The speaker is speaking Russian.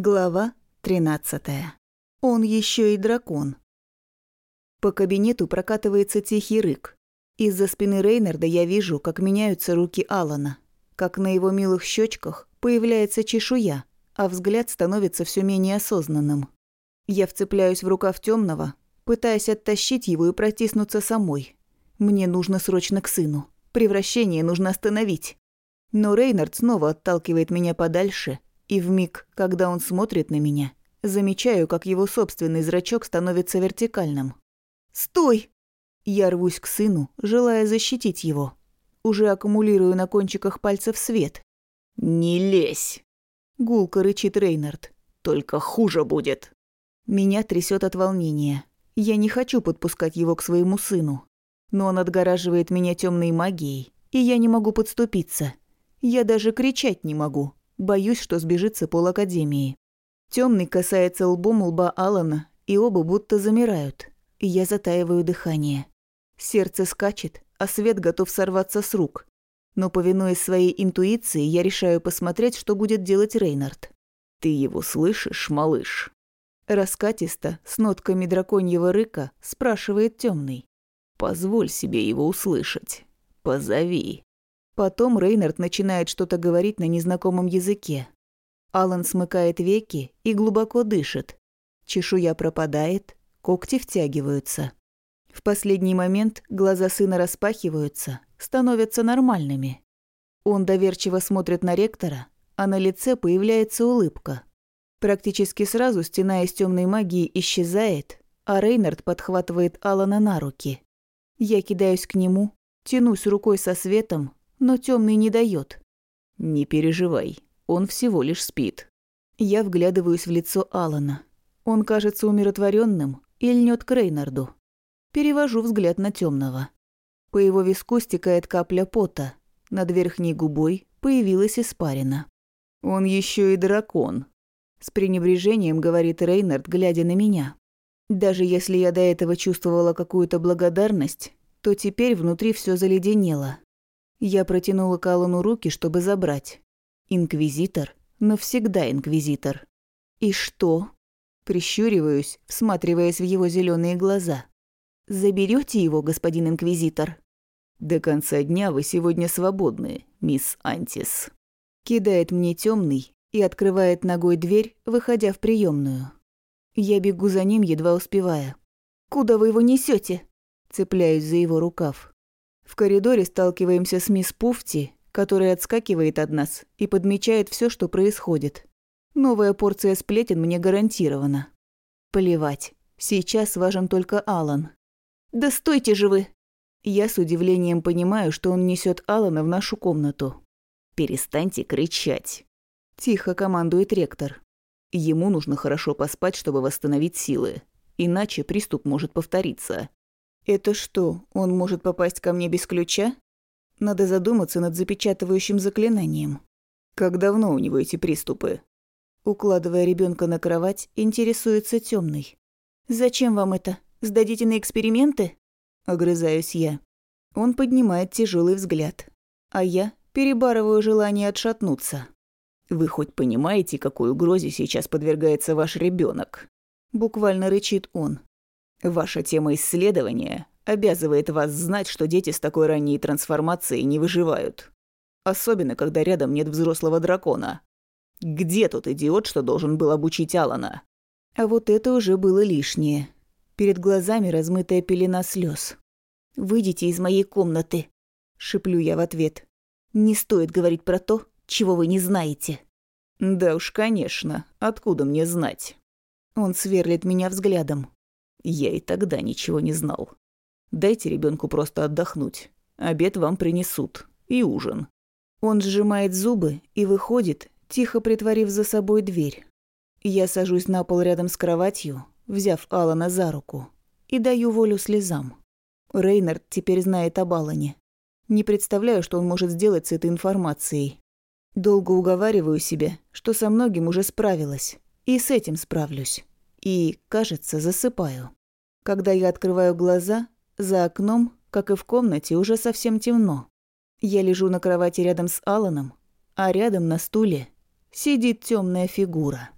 Глава 13. Он еще и дракон. По кабинету прокатывается тихий рык. Из-за спины Рейнарда я вижу, как меняются руки Алана, как на его милых щечках появляется чешуя, а взгляд становится все менее осознанным. Я вцепляюсь в рукав темного, пытаясь оттащить его и протиснуться самой. Мне нужно срочно к сыну. Превращение нужно остановить. Но Рейнард снова отталкивает меня подальше – и в миг, когда он смотрит на меня, замечаю, как его собственный зрачок становится вертикальным. «Стой!» Я рвусь к сыну, желая защитить его. Уже аккумулирую на кончиках пальцев свет. «Не лезь!» Гулко рычит Рейнард. «Только хуже будет!» Меня трясет от волнения. Я не хочу подпускать его к своему сыну. Но он отгораживает меня темной магией, и я не могу подступиться. Я даже кричать не могу. Боюсь, что сбежится пол Академии. Темный касается лбом лба Алана, и оба будто замирают. Я затаиваю дыхание. Сердце скачет, а свет готов сорваться с рук. Но, повинуясь своей интуиции, я решаю посмотреть, что будет делать Рейнард. «Ты его слышишь, малыш?» Раскатисто, с нотками драконьего рыка, спрашивает темный. «Позволь себе его услышать. Позови». Потом Рейнард начинает что-то говорить на незнакомом языке. Алан смыкает веки и глубоко дышит. Чешуя пропадает, когти втягиваются. В последний момент глаза сына распахиваются, становятся нормальными. Он доверчиво смотрит на ректора, а на лице появляется улыбка. Практически сразу стена из темной магии исчезает, а Рейнард подхватывает Алана на руки. Я кидаюсь к нему, тянусь рукой со светом, но темный не дает. «Не переживай, он всего лишь спит». Я вглядываюсь в лицо Алана. Он кажется умиротворенным и льнет к Рейнарду. Перевожу взгляд на темного. По его виску стекает капля пота. Над верхней губой появилась испарина. «Он еще и дракон», — с пренебрежением говорит Рейнард, глядя на меня. Даже если я до этого чувствовала какую-то благодарность, то теперь внутри все заледенело. Я протянула Калану руки, чтобы забрать. Инквизитор, навсегда инквизитор. И что? Прищуриваюсь, всматриваясь в его зеленые глаза. Заберете его, господин инквизитор? До конца дня вы сегодня свободны, мисс Антис. Кидает мне темный и открывает ногой дверь, выходя в приемную. Я бегу за ним, едва успевая. Куда вы его несете? Цепляюсь за его рукав. В коридоре сталкиваемся с мисс Пуфти, которая отскакивает от нас и подмечает все, что происходит. Новая порция сплетен мне гарантирована. Плевать. Сейчас важен только Алан. «Да стойте же вы!» Я с удивлением понимаю, что он несет Алана в нашу комнату. «Перестаньте кричать!» Тихо командует ректор. Ему нужно хорошо поспать, чтобы восстановить силы. Иначе приступ может повториться. Это что, он может попасть ко мне без ключа? Надо задуматься над запечатывающим заклинанием. Как давно у него эти приступы? Укладывая ребенка на кровать, интересуется темный. Зачем вам это? Сдадите на эксперименты? Огрызаюсь я. Он поднимает тяжелый взгляд, а я перебарываю желание отшатнуться. Вы хоть понимаете, какой угрозе сейчас подвергается ваш ребенок? Буквально рычит он. Ваша тема исследования обязывает вас знать, что дети с такой ранней трансформацией не выживают. Особенно, когда рядом нет взрослого дракона. Где тот идиот, что должен был обучить Алана? А вот это уже было лишнее. Перед глазами размытая пелена слез. «Выйдите из моей комнаты», — шиплю я в ответ. «Не стоит говорить про то, чего вы не знаете». «Да уж, конечно. Откуда мне знать?» Он сверлит меня взглядом. Я и тогда ничего не знал. Дайте ребенку просто отдохнуть. Обед вам принесут. И ужин. Он сжимает зубы и выходит, тихо притворив за собой дверь. Я сажусь на пол рядом с кроватью, взяв Алана за руку, и даю волю слезам. Рейнард теперь знает об Алане. Не представляю, что он может сделать с этой информацией. Долго уговариваю себя, что со многим уже справилась, и с этим справлюсь и, кажется, засыпаю. Когда я открываю глаза, за окном, как и в комнате, уже совсем темно. Я лежу на кровати рядом с Аланом, а рядом на стуле сидит темная фигура.